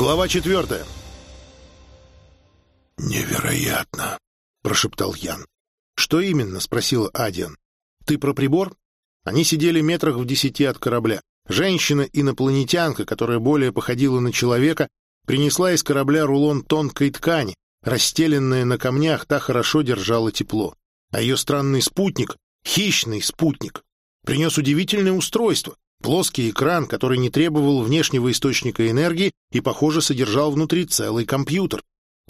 Глава четвертая. «Невероятно!» — прошептал Ян. «Что именно?» — спросила Адиан. «Ты про прибор?» Они сидели метрах в десяти от корабля. Женщина-инопланетянка, которая более походила на человека, принесла из корабля рулон тонкой ткани. Расстеленная на камнях, та хорошо держала тепло. А ее странный спутник, хищный спутник, принес удивительное устройство. Плоский экран, который не требовал внешнего источника энергии и, похоже, содержал внутри целый компьютер.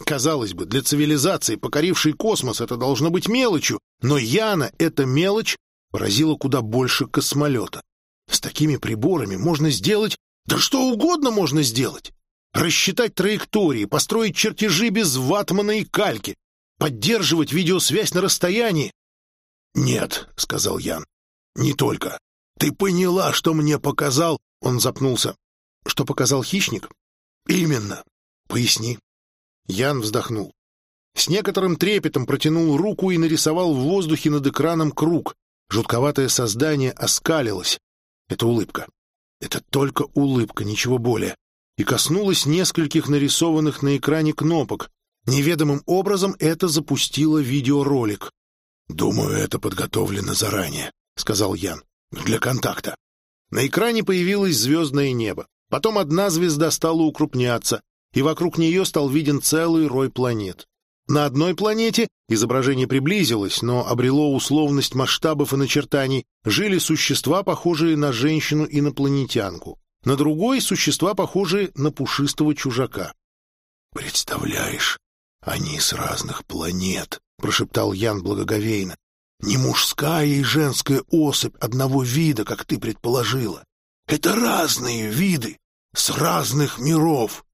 Казалось бы, для цивилизации, покорившей космос, это должно быть мелочью, но Яна эта мелочь поразила куда больше космолета. С такими приборами можно сделать... Да что угодно можно сделать! Рассчитать траектории, построить чертежи без ватмана и кальки, поддерживать видеосвязь на расстоянии. «Нет», — сказал Ян, — «не только. Ты поняла, что мне показал...» Он запнулся. «Что показал хищник?» «Именно. Поясни». Ян вздохнул. С некоторым трепетом протянул руку и нарисовал в воздухе над экраном круг. Жутковатое создание оскалилось. Это улыбка. Это только улыбка, ничего более. И коснулась нескольких нарисованных на экране кнопок. Неведомым образом это запустило видеоролик. «Думаю, это подготовлено заранее», — сказал Ян. «Для контакта». На экране появилось звездное небо. Потом одна звезда стала укрупняться, и вокруг нее стал виден целый рой планет. На одной планете изображение приблизилось, но обрело условность масштабов и начертаний, жили существа, похожие на женщину-инопланетянку. На другой — существа, похожие на пушистого чужака. «Представляешь, они с разных планет», — прошептал Ян благоговейно. «Не мужская и женская особь одного вида, как ты предположила. Это разные виды, с разных миров.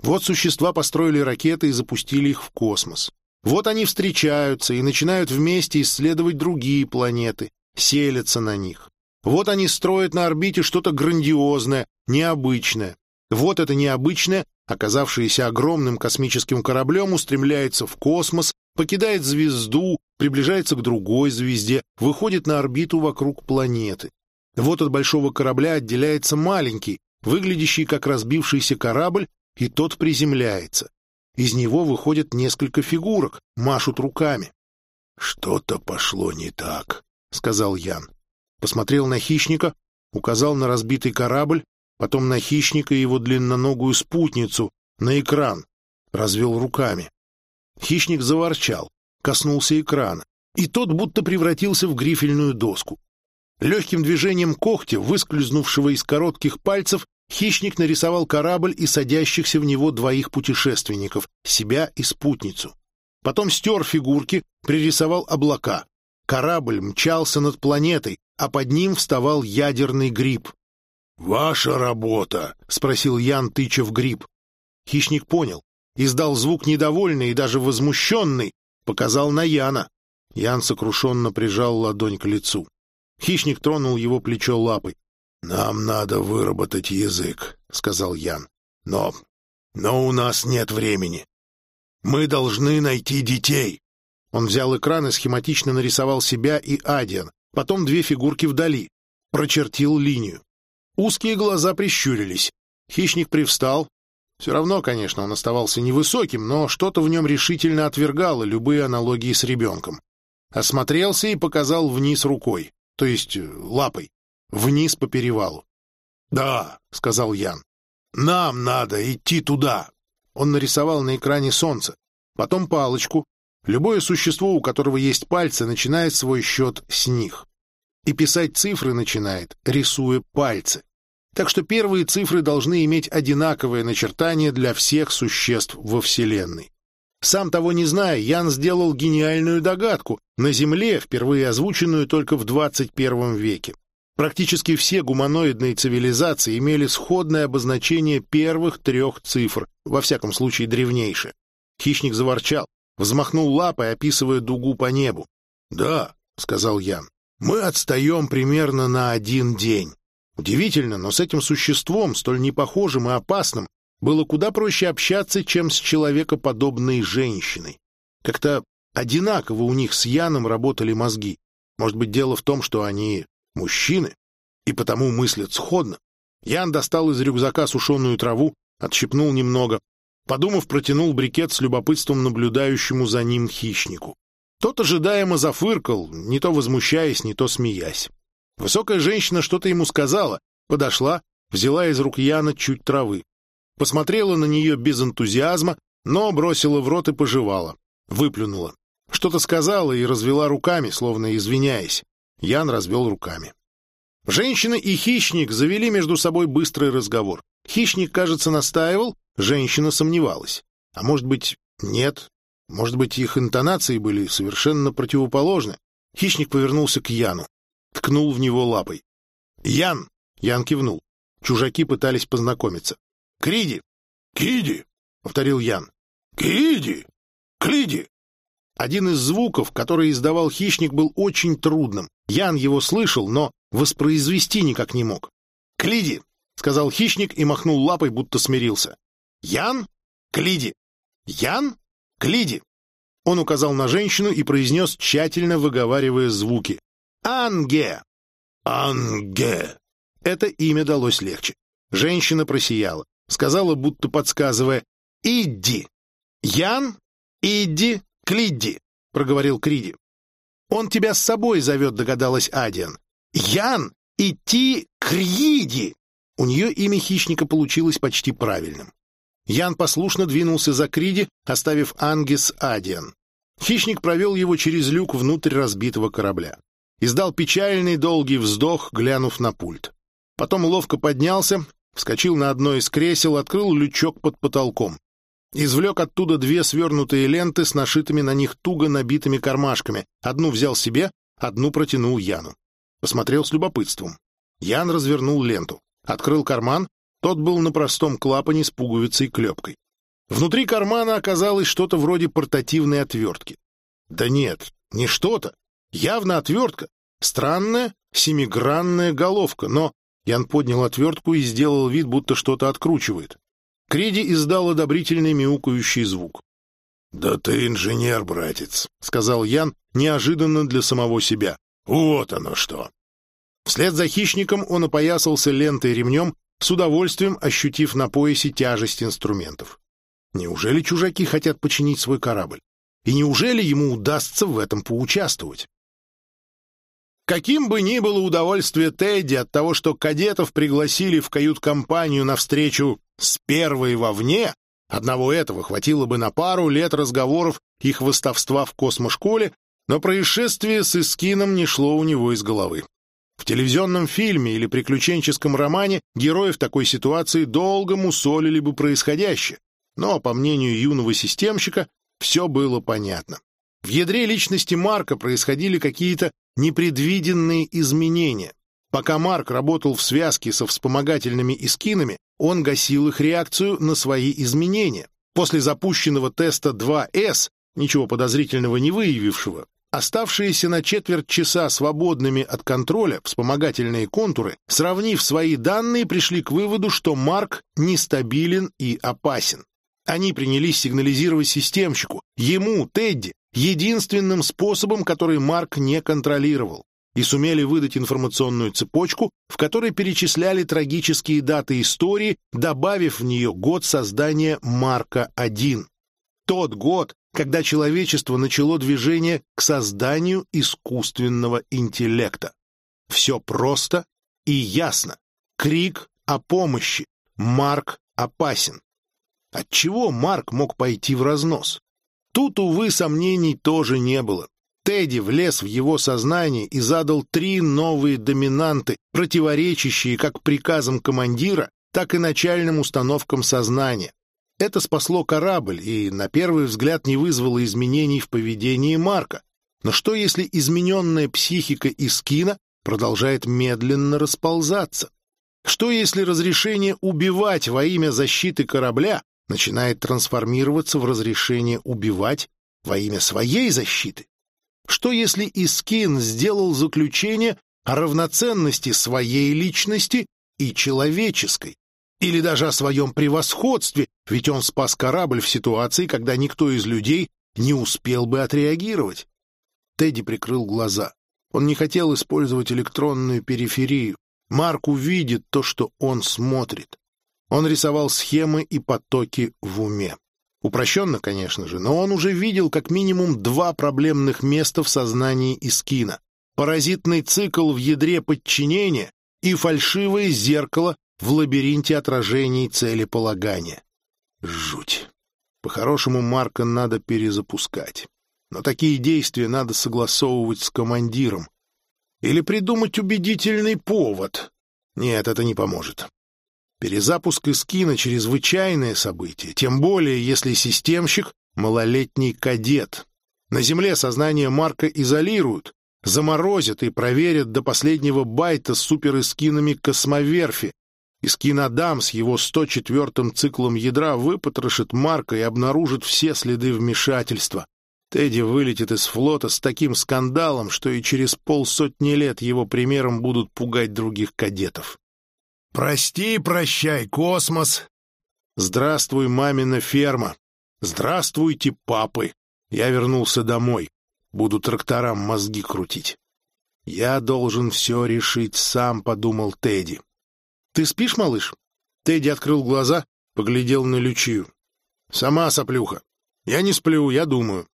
Вот существа построили ракеты и запустили их в космос. Вот они встречаются и начинают вместе исследовать другие планеты, селятся на них. Вот они строят на орбите что-то грандиозное, необычное. Вот это необычное, оказавшееся огромным космическим кораблем, устремляется в космос, покидает звезду, приближается к другой звезде, выходит на орбиту вокруг планеты. Вот от большого корабля отделяется маленький, выглядящий как разбившийся корабль, и тот приземляется. Из него выходят несколько фигурок, машут руками. «Что-то пошло не так», — сказал Ян. Посмотрел на хищника, указал на разбитый корабль, потом на хищника и его длинноногую спутницу, на экран, развел руками. Хищник заворчал, коснулся экрана, и тот будто превратился в грифельную доску. Легким движением когтя, выскользнувшего из коротких пальцев, Хищник нарисовал корабль и садящихся в него двоих путешественников, себя и спутницу. Потом стер фигурки, пририсовал облака. Корабль мчался над планетой, а под ним вставал ядерный гриб. «Ваша работа?» — спросил Ян, тыча в гриб. Хищник понял, издал звук недовольный и даже возмущенный, показал на Яна. Ян сокрушенно прижал ладонь к лицу. Хищник тронул его плечо лапой. «Нам надо выработать язык», — сказал Ян. «Но... но у нас нет времени. Мы должны найти детей». Он взял экран и схематично нарисовал себя и Адиан, потом две фигурки вдали, прочертил линию. Узкие глаза прищурились. Хищник привстал. Все равно, конечно, он оставался невысоким, но что-то в нем решительно отвергало любые аналогии с ребенком. Осмотрелся и показал вниз рукой, то есть э, лапой вниз по перевалу. «Да», — сказал Ян, — «нам надо идти туда». Он нарисовал на экране солнце, потом палочку. Любое существо, у которого есть пальцы, начинает свой счет с них. И писать цифры начинает, рисуя пальцы. Так что первые цифры должны иметь одинаковое начертание для всех существ во Вселенной. Сам того не зная, Ян сделал гениальную догадку, на Земле, впервые озвученную только в 21 веке. Практически все гуманоидные цивилизации имели сходное обозначение первых трех цифр, во всяком случае древнейшее. Хищник заворчал, взмахнул лапой, описывая дугу по небу. «Да», — сказал Ян, — «мы отстаем примерно на один день». Удивительно, но с этим существом, столь непохожим и опасным, было куда проще общаться, чем с человекоподобной женщиной. Как-то одинаково у них с Яном работали мозги. Может быть, дело в том, что они мужчины, и потому мыслят сходно. Ян достал из рюкзака сушеную траву, отщипнул немного. Подумав, протянул брикет с любопытством наблюдающему за ним хищнику. Тот ожидаемо зафыркал, не то возмущаясь, не то смеясь. Высокая женщина что-то ему сказала, подошла, взяла из рук Яна чуть травы. Посмотрела на нее без энтузиазма, но бросила в рот и пожевала. Выплюнула. Что-то сказала и развела руками, словно извиняясь. Ян развел руками. Женщина и хищник завели между собой быстрый разговор. Хищник, кажется, настаивал, женщина сомневалась. А может быть, нет. Может быть, их интонации были совершенно противоположны. Хищник повернулся к Яну. Ткнул в него лапой. «Ян!» — Ян кивнул. Чужаки пытались познакомиться. «Криди!» «Киди!» — повторил Ян. «Киди! Клиди!» Один из звуков, который издавал хищник, был очень трудным. Ян его слышал, но воспроизвести никак не мог. «Клиди!» — сказал хищник и махнул лапой, будто смирился. «Ян? Клиди! Ян? Клиди!» Он указал на женщину и произнес, тщательно выговаривая звуки. «Анге!» «Анге!» Это имя далось легче. Женщина просияла. Сказала, будто подсказывая, «Иди!» «Ян? Иди!» Клидди, — проговорил Криди. «Он тебя с собой зовет», — догадалась Адиан. «Ян, идти к Риди!» У нее имя хищника получилось почти правильным. Ян послушно двинулся за Криди, оставив Анги с Адиан. Хищник провел его через люк внутрь разбитого корабля. Издал печальный долгий вздох, глянув на пульт. Потом ловко поднялся, вскочил на одно из кресел, открыл лючок под потолком. Извлек оттуда две свернутые ленты с нашитыми на них туго набитыми кармашками. Одну взял себе, одну протянул Яну. Посмотрел с любопытством. Ян развернул ленту. Открыл карман. Тот был на простом клапане с пуговицей и клепкой. Внутри кармана оказалось что-то вроде портативной отвертки. Да нет, не что-то. Явно отвертка. Странная семигранная головка, но... Ян поднял отвертку и сделал вид, будто что-то откручивает. Криди издал одобрительный мяукающий звук. «Да ты инженер, братец», — сказал Ян неожиданно для самого себя. «Вот оно что!» Вслед за хищником он опоясался лентой ремнем, с удовольствием ощутив на поясе тяжесть инструментов. Неужели чужаки хотят починить свой корабль? И неужели ему удастся в этом поучаствовать? Каким бы ни было удовольствие Тедди от того, что кадетов пригласили в кают-компанию на встречу с первой вовне, одного этого хватило бы на пару лет разговоров и хвостовства в космошколе, но происшествие с Искином не шло у него из головы. В телевизионном фильме или приключенческом романе герои в такой ситуации долго мусолили бы происходящее, но, по мнению юного системщика, все было понятно. В ядре личности Марка происходили какие-то непредвиденные изменения. Пока Марк работал в связке со вспомогательными искинами, он гасил их реакцию на свои изменения. После запущенного теста 2С, ничего подозрительного не выявившего, оставшиеся на четверть часа свободными от контроля вспомогательные контуры, сравнив свои данные, пришли к выводу, что Марк нестабилен и опасен. Они принялись сигнализировать системщику, ему, Тедди, единственным способом, который Марк не контролировал, и сумели выдать информационную цепочку, в которой перечисляли трагические даты истории, добавив в нее год создания Марка-1. Тот год, когда человечество начало движение к созданию искусственного интеллекта. Все просто и ясно. Крик о помощи. Марк опасен. Отчего Марк мог пойти в разнос? Тут, увы, сомнений тоже не было. Тедди влез в его сознание и задал три новые доминанты, противоречащие как приказам командира, так и начальным установкам сознания. Это спасло корабль и, на первый взгляд, не вызвало изменений в поведении Марка. Но что, если измененная психика Искина продолжает медленно расползаться? Что, если разрешение убивать во имя защиты корабля начинает трансформироваться в разрешение убивать во имя своей защиты? Что если Искин сделал заключение о равноценности своей личности и человеческой? Или даже о своем превосходстве, ведь он спас корабль в ситуации, когда никто из людей не успел бы отреагировать? Тедди прикрыл глаза. Он не хотел использовать электронную периферию. Марк увидит то, что он смотрит. Он рисовал схемы и потоки в уме. Упрощенно, конечно же, но он уже видел как минимум два проблемных места в сознании Искина. Паразитный цикл в ядре подчинения и фальшивое зеркало в лабиринте отражений целеполагания. Жуть. По-хорошему Марка надо перезапускать. Но такие действия надо согласовывать с командиром. Или придумать убедительный повод. Нет, это не поможет. Перезапуск Искина — чрезвычайное событие, тем более если системщик — малолетний кадет. На Земле сознание Марка изолируют, заморозят и проверят до последнего байта с суперискинами космоверфи. Искин Адам с его 104-м циклом ядра выпотрошит Марка и обнаружит все следы вмешательства. Тедди вылетит из флота с таким скандалом, что и через полсотни лет его примером будут пугать других кадетов. «Прости, прощай, космос!» «Здравствуй, мамина ферма! Здравствуйте, папы! Я вернулся домой. Буду тракторам мозги крутить. Я должен все решить сам», — подумал Тедди. «Ты спишь, малыш?» Тедди открыл глаза, поглядел на Лючию. «Сама соплюха. Я не сплю, я думаю.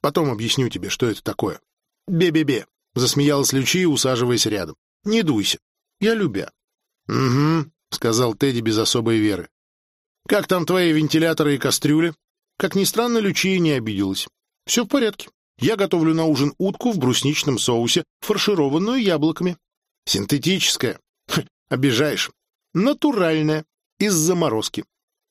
Потом объясню тебе, что это такое. Бе-бе-бе, засмеялась Лючи, усаживаясь рядом. Не дуйся. Я любя. Угу, сказал Тедди без особой веры. Как там твои вентиляторы и кастрюли? Как ни странно, Лючия не обиделась. Все в порядке. Я готовлю на ужин утку в брусничном соусе, фаршированную яблоками. Синтетическая. Обижаешь. Натуральная. Из заморозки.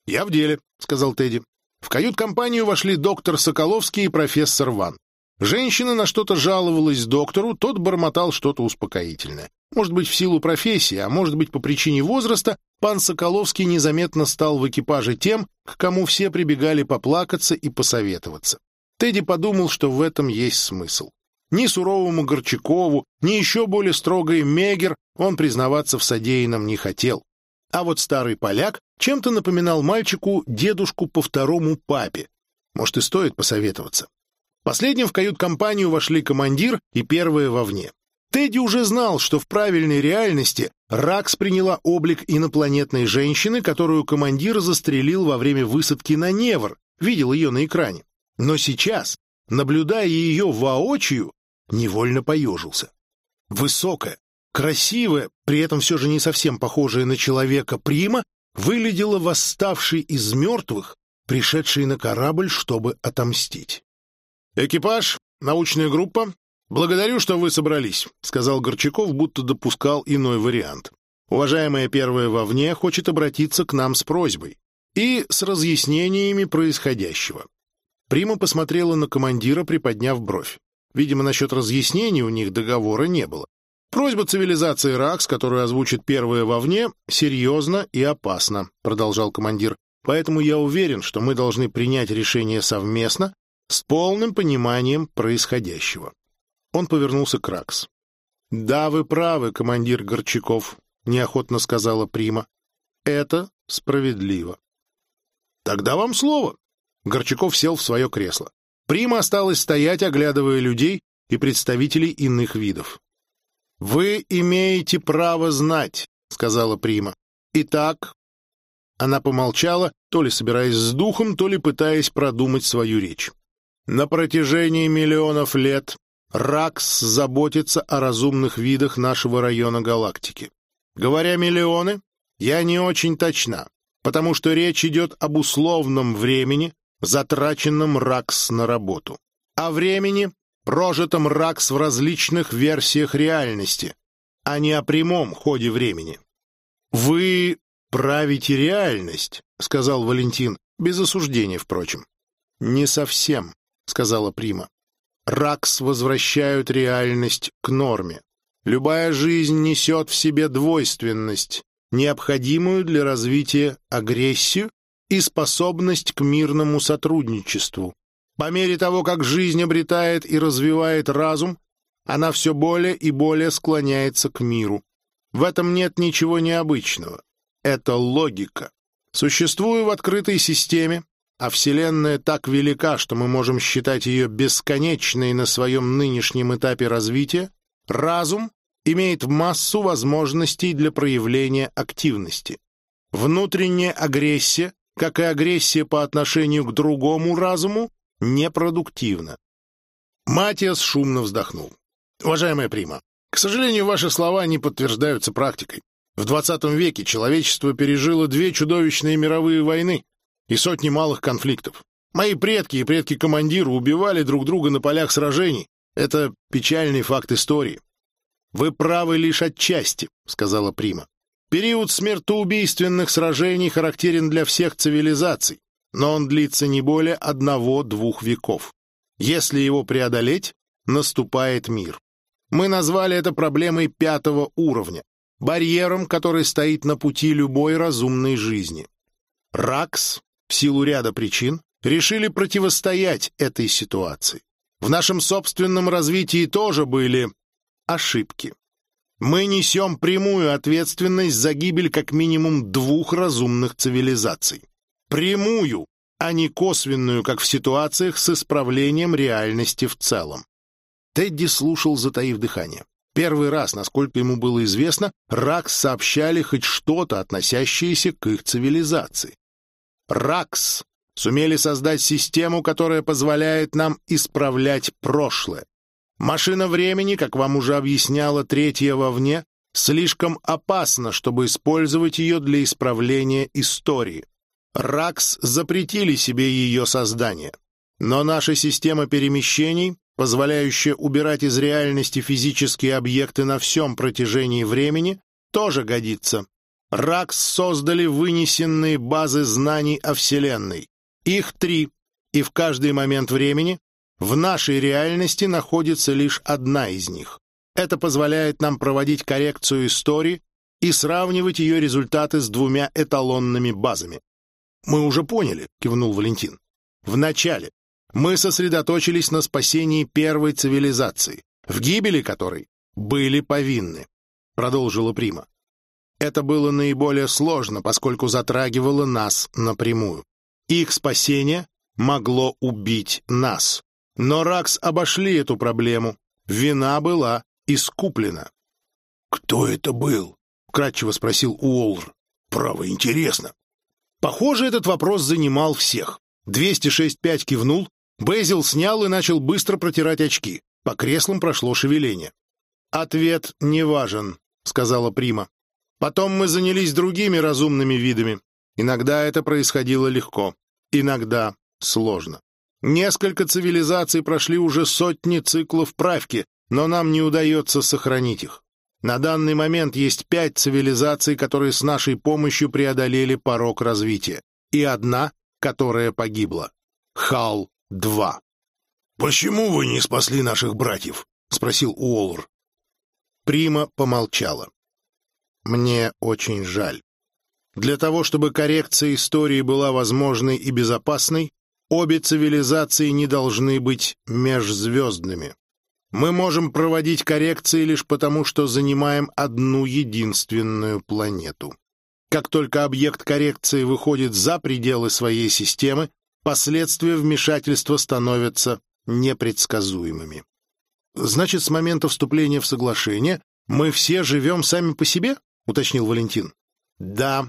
Я в деле, сказал Тедди. В кают-компанию вошли доктор Соколовский и профессор Ван. Женщина на что-то жаловалась доктору, тот бормотал что-то успокоительное. Может быть, в силу профессии, а может быть, по причине возраста, пан Соколовский незаметно стал в экипаже тем, к кому все прибегали поплакаться и посоветоваться. Тедди подумал, что в этом есть смысл. Ни суровому Горчакову, ни еще более строгой Мегер он признаваться в содеянном не хотел. А вот старый поляк чем-то напоминал мальчику дедушку по второму папе. Может, и стоит посоветоваться. Последним в кают-компанию вошли командир и первые вовне. Тедди уже знал, что в правильной реальности Ракс приняла облик инопланетной женщины, которую командир застрелил во время высадки на Невр, видел ее на экране. Но сейчас, наблюдая ее воочию, невольно поежился. Высокая, красивая, при этом все же не совсем похожая на человека Прима, выглядела восставшей из мертвых, пришедшей на корабль, чтобы отомстить. «Экипаж, научная группа, благодарю, что вы собрались», — сказал Горчаков, будто допускал иной вариант. «Уважаемая первая вовне хочет обратиться к нам с просьбой и с разъяснениями происходящего». Прима посмотрела на командира, приподняв бровь. Видимо, насчет разъяснений у них договора не было. Просьба цивилизации РАКС, которую озвучит первая вовне, серьезно и опасна, продолжал командир. Поэтому я уверен, что мы должны принять решение совместно с полным пониманием происходящего. Он повернулся к РАКС. «Да, вы правы, командир Горчаков», — неохотно сказала Прима. «Это справедливо». «Тогда вам слово». Горчаков сел в свое кресло. Прима осталась стоять, оглядывая людей и представителей иных видов. «Вы имеете право знать», — сказала Прима. «Итак...» Она помолчала, то ли собираясь с духом, то ли пытаясь продумать свою речь. «На протяжении миллионов лет Ракс заботится о разумных видах нашего района галактики. Говоря «миллионы», я не очень точна, потому что речь идет об условном времени, затраченном Ракс на работу. О времени, прожитом РАКС в различных версиях реальности, а не о прямом ходе времени. «Вы правите реальность», — сказал Валентин, без осуждения, впрочем. «Не совсем», — сказала Прима. «РАКС возвращают реальность к норме. Любая жизнь несет в себе двойственность, необходимую для развития агрессию и способность к мирному сотрудничеству. По мере того, как жизнь обретает и развивает разум, она все более и более склоняется к миру. В этом нет ничего необычного. Это логика. Существуя в открытой системе, а Вселенная так велика, что мы можем считать ее бесконечной на своем нынешнем этапе развития, разум имеет массу возможностей для проявления активности. Внутренняя агрессия, как и агрессия по отношению к другому разуму, непродуктивна. Матиас шумно вздохнул. «Уважаемая Прима, к сожалению, ваши слова не подтверждаются практикой. В 20 веке человечество пережило две чудовищные мировые войны и сотни малых конфликтов. Мои предки и предки командира убивали друг друга на полях сражений. Это печальный факт истории. «Вы правы лишь отчасти», — сказала Прима. «Период смертоубийственных сражений характерен для всех цивилизаций, но он длится не более одного-двух веков. Если его преодолеть, наступает мир. Мы назвали это проблемой пятого уровня, барьером, который стоит на пути любой разумной жизни. РАКС, в силу ряда причин, решили противостоять этой ситуации. В нашем собственном развитии тоже были ошибки. Мы несем прямую ответственность за гибель как минимум двух разумных цивилизаций. Прямую, а не косвенную, как в ситуациях с исправлением реальности в целом. Тедди слушал, затаив дыхание. Первый раз, насколько ему было известно, Ракс сообщали хоть что-то, относящееся к их цивилизации. Ракс сумели создать систему, которая позволяет нам исправлять прошлое. Машина времени, как вам уже объясняла третья вовне, слишком опасна, чтобы использовать ее для исправления истории. РАКС запретили себе ее создание. Но наша система перемещений, позволяющая убирать из реальности физические объекты на всем протяжении времени, тоже годится. РАКС создали вынесенные базы знаний о Вселенной. Их три, и в каждый момент времени в нашей реальности находится лишь одна из них. Это позволяет нам проводить коррекцию истории и сравнивать ее результаты с двумя эталонными базами. «Мы уже поняли», — кивнул Валентин. «Вначале мы сосредоточились на спасении первой цивилизации, в гибели которой были повинны», — продолжила Прима. «Это было наиболее сложно, поскольку затрагивало нас напрямую. Их спасение могло убить нас. Но Ракс обошли эту проблему. Вина была искуплена. «Кто это был?» — кратчево спросил Уоллер. «Право, интересно». Похоже, этот вопрос занимал всех. 206-5 кивнул, Безил снял и начал быстро протирать очки. По креслам прошло шевеление. «Ответ не важен», — сказала Прима. «Потом мы занялись другими разумными видами. Иногда это происходило легко, иногда сложно. Несколько цивилизаций прошли уже сотни циклов правки, но нам не удается сохранить их. На данный момент есть пять цивилизаций, которые с нашей помощью преодолели порог развития, и одна, которая погибла. Хал-2. «Почему вы не спасли наших братьев?» — спросил Уоллер. Прима помолчала. «Мне очень жаль. Для того, чтобы коррекция истории была возможной и безопасной, обе цивилизации не должны быть межзвездными. Мы можем проводить коррекции лишь потому, что занимаем одну единственную планету. Как только объект коррекции выходит за пределы своей системы, последствия вмешательства становятся непредсказуемыми. «Значит, с момента вступления в соглашение мы все живем сами по себе?» — уточнил Валентин. «Да,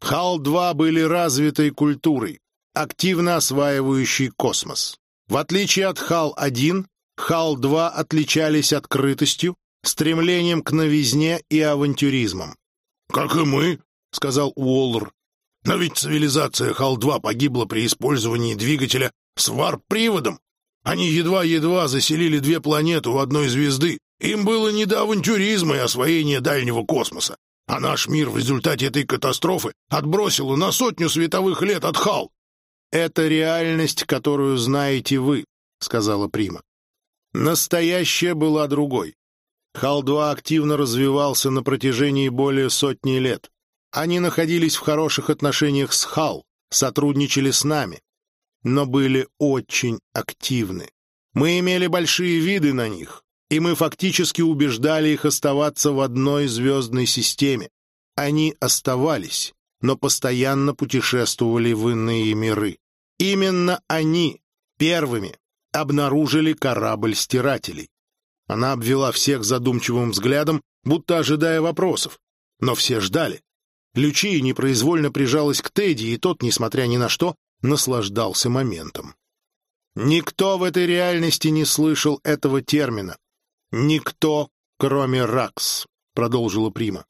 Хал-2 были развитой культурой, активно осваивающей космос. В отличие от Хал-1, Хал-2 отличались открытостью, стремлением к новизне и авантюризмом. «Как и мы», — сказал Уоллер. «Но ведь цивилизация Хал-2 погибла при использовании двигателя с варп-приводом. Они едва-едва заселили две планеты у одной звезды. Им было не до авантюризма и освоения дальнего космоса. А наш мир в результате этой катастрофы отбросило на сотню световых лет от Хал. «Это реальность, которую знаете вы», — сказала Прима. Настоящая была другой. Хал-2 активно развивался на протяжении более сотни лет. Они находились в хороших отношениях с Хал, сотрудничали с нами, но были очень активны. Мы имели большие виды на них, и мы фактически убеждали их оставаться в одной звездной системе. Они оставались, но постоянно путешествовали в иные миры. Именно они первыми обнаружили корабль стирателей. Она обвела всех задумчивым взглядом, будто ожидая вопросов. Но все ждали. Лючия непроизвольно прижалась к Тедди, и тот, несмотря ни на что, наслаждался моментом. Никто в этой реальности не слышал этого термина. Никто, кроме Ракс, продолжила Прима.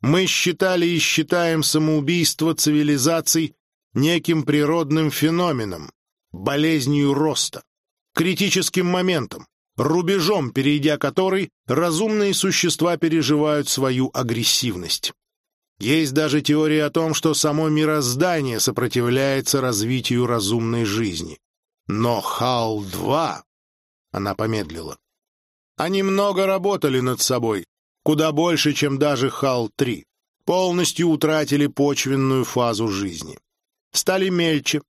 Мы считали и считаем самоубийство цивилизаций неким природным феноменом, болезнью роста, критическим моментом, рубежом, перейдя который разумные существа переживают свою агрессивность. Есть даже теория о том, что само мироздание сопротивляется развитию разумной жизни. Но Хал-2... Она помедлила. Они много работали над собой, куда больше, чем даже Хал-3. Полностью утратили почвенную фазу жизни. Стали мельче,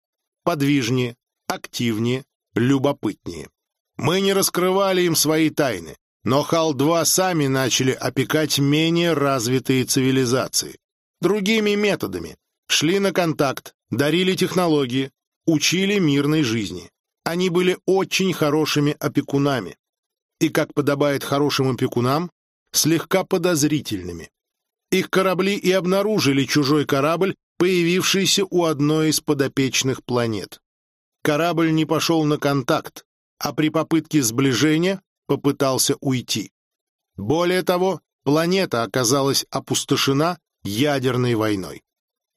подвижнее, активнее, любопытнее. Мы не раскрывали им свои тайны, но Хал-2 сами начали опекать менее развитые цивилизации. Другими методами. Шли на контакт, дарили технологии, учили мирной жизни. Они были очень хорошими опекунами. И, как подобает хорошим опекунам, слегка подозрительными. Их корабли и обнаружили чужой корабль, появившийся у одной из подопечных планет. Корабль не пошел на контакт, а при попытке сближения попытался уйти. Более того, планета оказалась опустошена ядерной войной.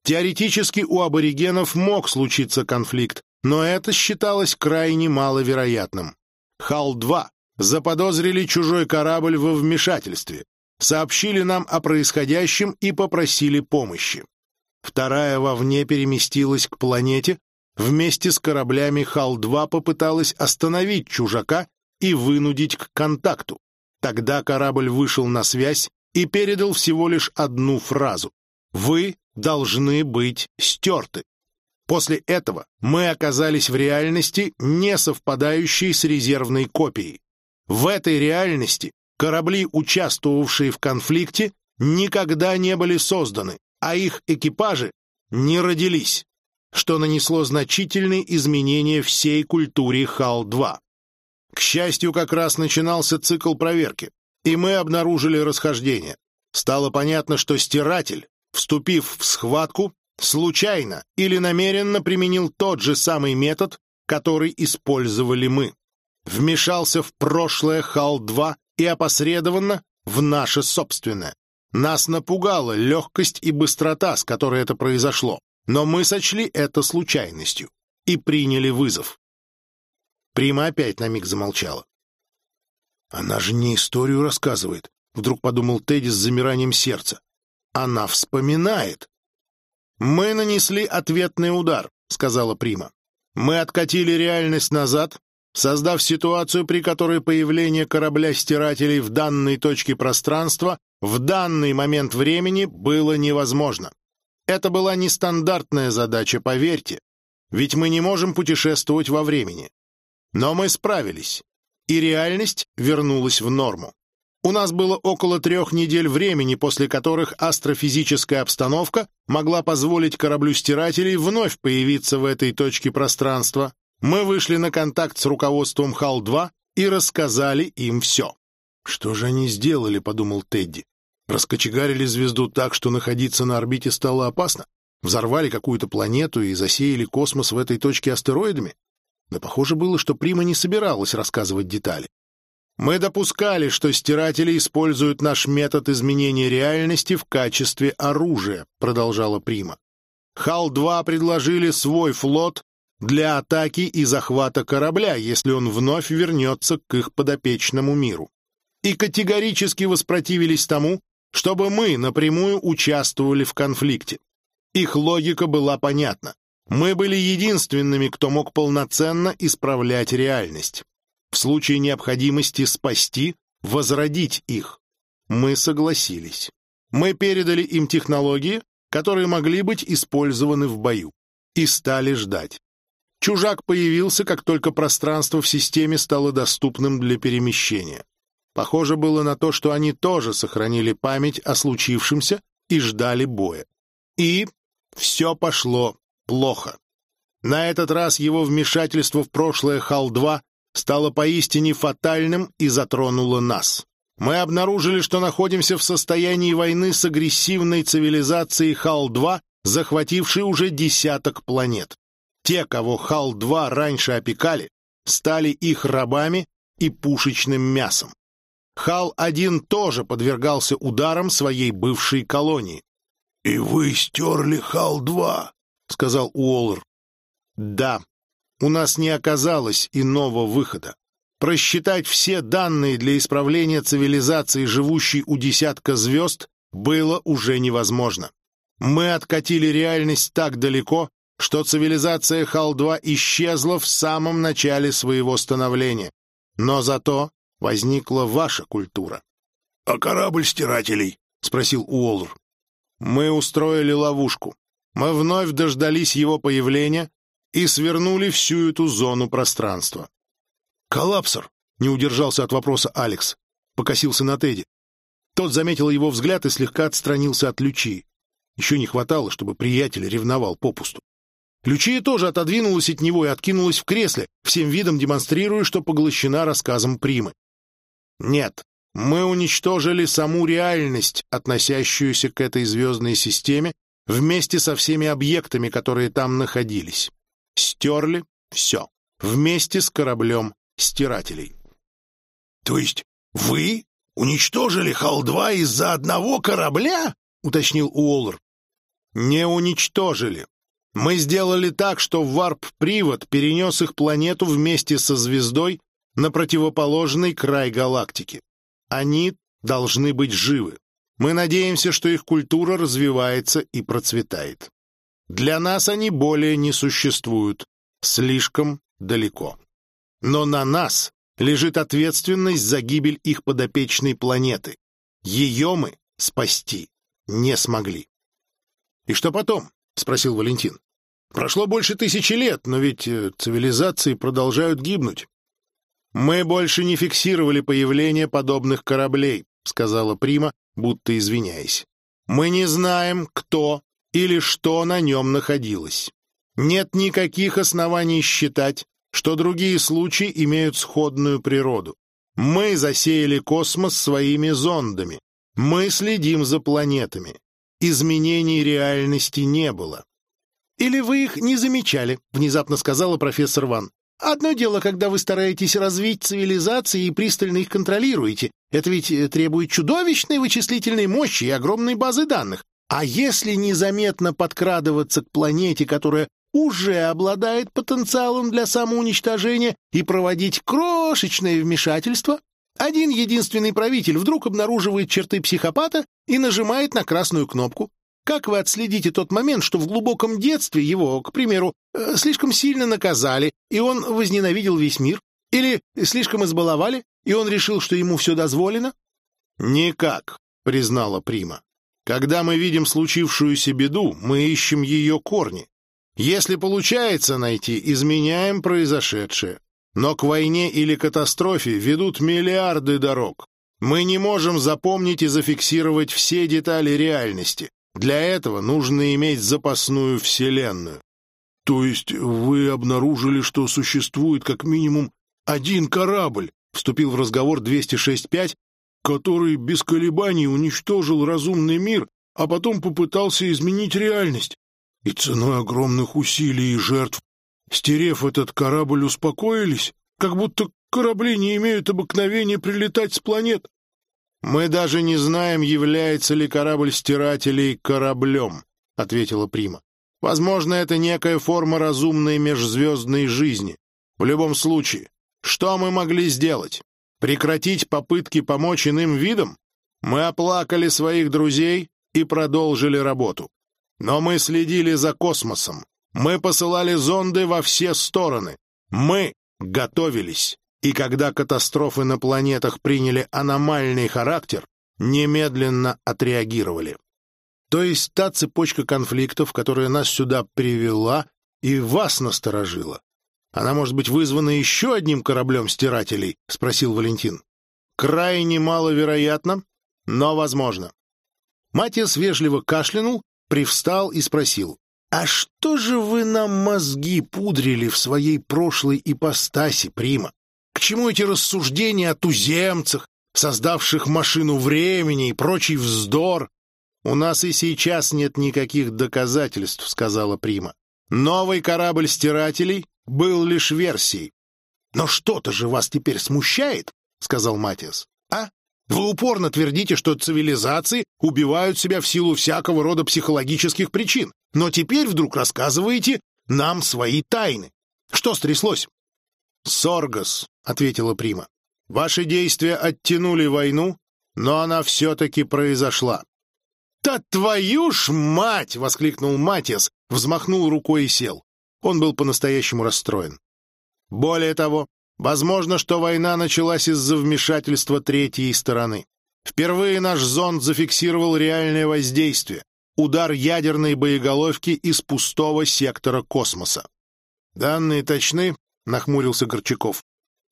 Теоретически у аборигенов мог случиться конфликт, но это считалось крайне маловероятным. Хал-2 заподозрили чужой корабль во вмешательстве, сообщили нам о происходящем и попросили помощи. Вторая вовне переместилась к планете, вместе с кораблями Хал-2 попыталась остановить чужака и вынудить к контакту. Тогда корабль вышел на связь и передал всего лишь одну фразу «Вы должны быть стерты». После этого мы оказались в реальности, не совпадающей с резервной копией. В этой реальности корабли, участвовавшие в конфликте, никогда не были созданы, а их экипажи не родились, что нанесло значительные изменения всей культуре Хал-2. К счастью, как раз начинался цикл проверки, и мы обнаружили расхождение. Стало понятно, что стиратель, вступив в схватку, случайно или намеренно применил тот же самый метод, который использовали мы. Вмешался в прошлое Хал-2 и опосредованно в наше собственное. Нас напугала легкость и быстрота, с которой это произошло, но мы сочли это случайностью и приняли вызов. Прима опять на миг замолчала. «Она же не историю рассказывает», — вдруг подумал Тедди с замиранием сердца. «Она вспоминает». «Мы нанесли ответный удар», — сказала Прима. «Мы откатили реальность назад, создав ситуацию, при которой появление корабля-стирателей в данной точке пространства в данный момент времени было невозможно. Это была нестандартная задача, поверьте, ведь мы не можем путешествовать во времени. Но мы справились, и реальность вернулась в норму. У нас было около трех недель времени, после которых астрофизическая обстановка могла позволить кораблю стирателей вновь появиться в этой точке пространства. Мы вышли на контакт с руководством ХАЛ-2 и рассказали им все. «Что же они сделали?» — подумал Тедди. «Раскочегарили звезду так, что находиться на орбите стало опасно? Взорвали какую-то планету и засеяли космос в этой точке астероидами? Но похоже было, что Прима не собиралась рассказывать детали. Мы допускали, что стиратели используют наш метод изменения реальности в качестве оружия, продолжала Прима. Хал-2 предложили свой флот для атаки и захвата корабля, если он вновь вернется к их подопечному миру. И категорически воспротивились тому, чтобы мы напрямую участвовали в конфликте. Их логика была понятна. Мы были единственными, кто мог полноценно исправлять реальность в случае необходимости спасти, возродить их. Мы согласились. Мы передали им технологии, которые могли быть использованы в бою, и стали ждать. Чужак появился, как только пространство в системе стало доступным для перемещения. Похоже было на то, что они тоже сохранили память о случившемся и ждали боя. И все пошло плохо. На этот раз его вмешательство в прошлое Хал-2 стало поистине фатальным и затронуло нас. мы обнаружили, что находимся в состоянии войны с агрессивной цивилизацией Хал-2, захватившей уже десяток планет. Те, кого Хал-2 раньше опекали, стали их рабами и пушечным мясом. Хал-1 тоже подвергался ударам своей бывшей колонии. «И вы стерли Хал-2», — сказал Уоллер. «Да, у нас не оказалось иного выхода. Просчитать все данные для исправления цивилизации, живущей у десятка звезд, было уже невозможно. Мы откатили реальность так далеко, что цивилизация Хал-2 исчезла в самом начале своего становления. Но зато возникла ваша культура. — А корабль стирателей? — спросил Уоллер. — Мы устроили ловушку. Мы вновь дождались его появления и свернули всю эту зону пространства. «Коллапсор!» — не удержался от вопроса Алекс. Покосился на Тедди. Тот заметил его взгляд и слегка отстранился от Лючи. Еще не хватало, чтобы приятель ревновал попусту. Лючия тоже отодвинулась от него и откинулась в кресле, всем видом демонстрируя, что поглощена рассказом Примы. «Нет, мы уничтожили саму реальность, относящуюся к этой звездной системе, вместе со всеми объектами, которые там находились. Стерли все, вместе с кораблем стирателей. — То есть вы уничтожили Хал-2 из-за одного корабля? — уточнил Уоллер. — Не уничтожили. Мы сделали так, что варп-привод перенес их планету вместе со звездой на противоположный край галактики. Они должны быть живы. Мы надеемся, что их культура развивается и процветает. Для нас они более не существуют. Слишком далеко. Но на нас лежит ответственность за гибель их подопечной планеты. Ее мы спасти не смогли. — И что потом? — спросил Валентин. — Прошло больше тысячи лет, но ведь э, цивилизации продолжают гибнуть. — Мы больше не фиксировали появление подобных кораблей, — сказала Прима, будто извиняясь. — Мы не знаем, кто или что на нем находилось. Нет никаких оснований считать, что другие случаи имеют сходную природу. Мы засеяли космос своими зондами. Мы следим за планетами. Изменений реальности не было. «Или вы их не замечали», — внезапно сказала профессор Ван. «Одно дело, когда вы стараетесь развить цивилизации и пристально их контролируете. Это ведь э, требует чудовищной вычислительной мощи и огромной базы данных. А если незаметно подкрадываться к планете, которая уже обладает потенциалом для самоуничтожения и проводить крошечное вмешательство, один единственный правитель вдруг обнаруживает черты психопата и нажимает на красную кнопку. Как вы отследите тот момент, что в глубоком детстве его, к примеру, э, слишком сильно наказали, и он возненавидел весь мир? Или слишком избаловали, и он решил, что ему все дозволено? «Никак», — признала Прима. «Когда мы видим случившуюся беду, мы ищем ее корни. Если получается найти, изменяем произошедшее. Но к войне или катастрофе ведут миллиарды дорог. Мы не можем запомнить и зафиксировать все детали реальности. Для этого нужно иметь запасную вселенную. То есть вы обнаружили, что существует как минимум один корабль, вступил в разговор 206.5, который без колебаний уничтожил разумный мир, а потом попытался изменить реальность и ценой огромных усилий и жертв, стерев этот корабль, успокоились, как будто корабли не имеют обыкновения прилетать с планет. «Мы даже не знаем, является ли корабль стирателей кораблем», — ответила Прима. «Возможно, это некая форма разумной межзвездной жизни. В любом случае, что мы могли сделать? Прекратить попытки помочь иным видам? Мы оплакали своих друзей и продолжили работу. Но мы следили за космосом. Мы посылали зонды во все стороны. Мы готовились. И когда катастрофы на планетах приняли аномальный характер, немедленно отреагировали. То есть та цепочка конфликтов, которая нас сюда привела и вас насторожила. Она может быть вызвана еще одним кораблем стирателей? — спросил Валентин. Крайне маловероятно, но возможно. Матиас вежливо кашлянул привстал и спросил, «А что же вы нам мозги пудрили в своей прошлой ипостаси, Прима? К чему эти рассуждения о туземцах, создавших машину времени и прочий вздор. «У нас и сейчас нет никаких доказательств», — сказала Прима. «Новый корабль стирателей был лишь версией». «Но что-то же вас теперь смущает», — сказал Матиас. «А? Вы упорно твердите, что цивилизации убивают себя в силу всякого рода психологических причин, но теперь вдруг рассказываете нам свои тайны. Что стряслось?» «Соргас», — ответила Прима. «Ваши действия оттянули войну, но она все-таки произошла». «Да твою ж мать!» — воскликнул Матиас, взмахнул рукой и сел. Он был по-настоящему расстроен. Более того, возможно, что война началась из-за вмешательства третьей стороны. Впервые наш зонд зафиксировал реальное воздействие — удар ядерной боеголовки из пустого сектора космоса. «Данные точны?» — нахмурился Горчаков.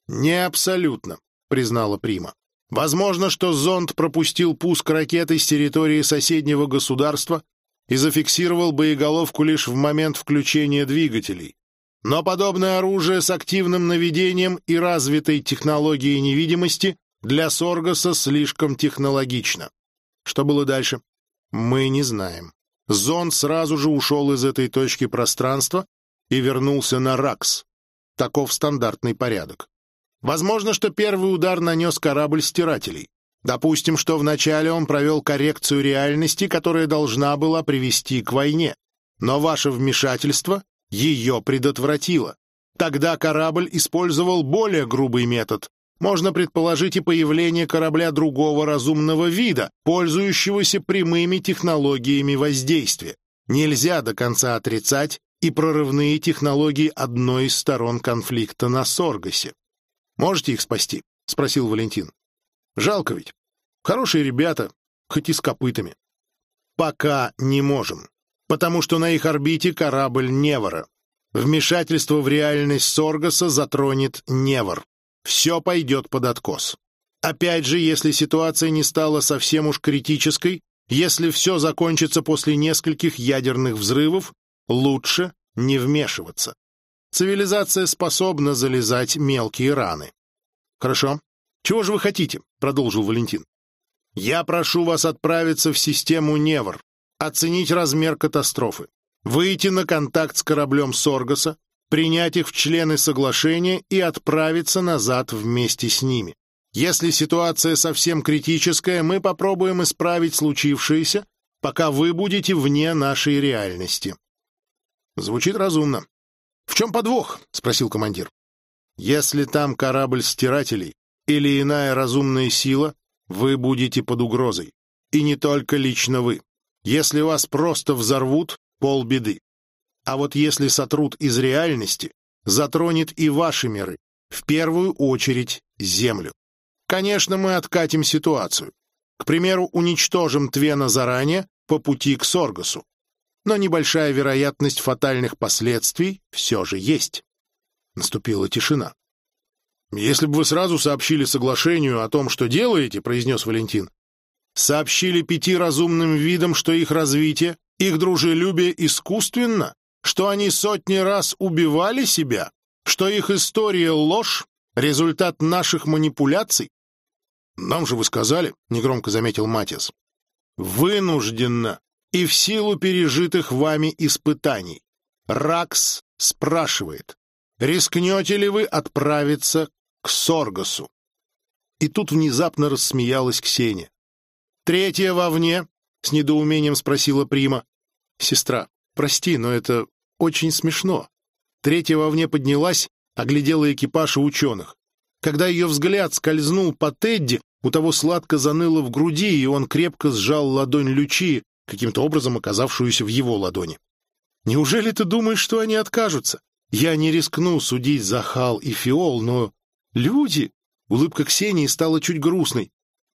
«Не абсолютно», — признала Прима. «Возможно, что зонд пропустил пуск ракеты с территории соседнего государства и зафиксировал боеголовку лишь в момент включения двигателей. Но подобное оружие с активным наведением и развитой технологией невидимости для Соргаса слишком технологично. Что было дальше? Мы не знаем. Зонд сразу же ушел из этой точки пространства и вернулся на Ракс. Таков стандартный порядок. Возможно, что первый удар нанес корабль стирателей. Допустим, что вначале он провел коррекцию реальности, которая должна была привести к войне. Но ваше вмешательство ее предотвратило. Тогда корабль использовал более грубый метод. Можно предположить и появление корабля другого разумного вида, пользующегося прямыми технологиями воздействия. Нельзя до конца отрицать, и прорывные технологии одной из сторон конфликта на Соргасе. «Можете их спасти?» — спросил Валентин. «Жалко ведь. Хорошие ребята, хоть и с копытами». «Пока не можем, потому что на их орбите корабль Невора. Вмешательство в реальность Соргаса затронет Невор. Все пойдет под откос. Опять же, если ситуация не стала совсем уж критической, если все закончится после нескольких ядерных взрывов, Лучше не вмешиваться. Цивилизация способна залезать мелкие раны. Хорошо. Чего же вы хотите? Продолжил Валентин. Я прошу вас отправиться в систему Невр, оценить размер катастрофы, выйти на контакт с кораблем Соргаса, принять их в члены соглашения и отправиться назад вместе с ними. Если ситуация совсем критическая, мы попробуем исправить случившееся, пока вы будете вне нашей реальности. Звучит разумно. В чем подвох? спросил командир. Если там корабль стирателей или иная разумная сила, вы будете под угрозой. И не только лично вы. Если вас просто взорвут, полбеды. А вот если сотрут из реальности, затронет и ваши миры, в первую очередь Землю. Конечно, мы откатим ситуацию. К примеру, уничтожим Твена заранее по пути к Соргасу но небольшая вероятность фатальных последствий все же есть. Наступила тишина. «Если бы вы сразу сообщили соглашению о том, что делаете», — произнес Валентин, «сообщили пяти разумным видам, что их развитие, их дружелюбие искусственно, что они сотни раз убивали себя, что их история — ложь, результат наших манипуляций?» «Нам же вы сказали», — негромко заметил Матис. «Вынужденно», и в силу пережитых вами испытаний. Ракс спрашивает, рискнете ли вы отправиться к Соргасу? И тут внезапно рассмеялась Ксения. «Третья вовне?» — с недоумением спросила Прима. «Сестра, прости, но это очень смешно». Третья вовне поднялась, оглядела экипаж и ученых. Когда ее взгляд скользнул по Тедди, у того сладко заныло в груди, и он крепко сжал ладонь Лючи, каким-то образом оказавшуюся в его ладони. «Неужели ты думаешь, что они откажутся? Я не рискну судить за Хал и Фиол, но... Люди...» Улыбка Ксении стала чуть грустной.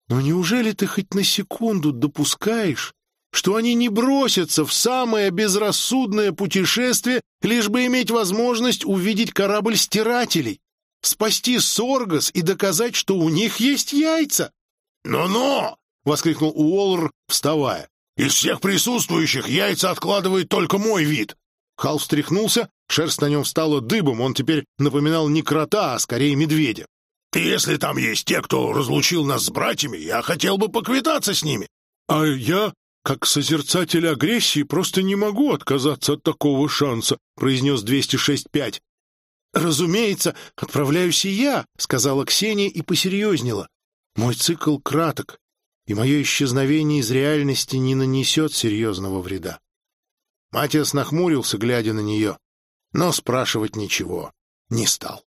«Но неужели ты хоть на секунду допускаешь, что они не бросятся в самое безрассудное путешествие, лишь бы иметь возможность увидеть корабль стирателей, спасти Соргас и доказать, что у них есть яйца?» «Но-но!» — воскликнул Уоллер, вставая. Из всех присутствующих яйца откладывает только мой вид. Хал встряхнулся, шерсть на нем стала дыбом, он теперь напоминал не крота, а скорее медведя. Если там есть те, кто разлучил нас с братьями, я хотел бы поквитаться с ними. А я, как созерцатель агрессии, просто не могу отказаться от такого шанса, произнес 206.5. «Разумеется, отправляюсь и я», — сказала Ксения и посерьезнела. «Мой цикл краток, и мое исчезновение из реальности не нанесет серьезного вреда». Матиас нахмурился, глядя на нее, но спрашивать ничего не стал.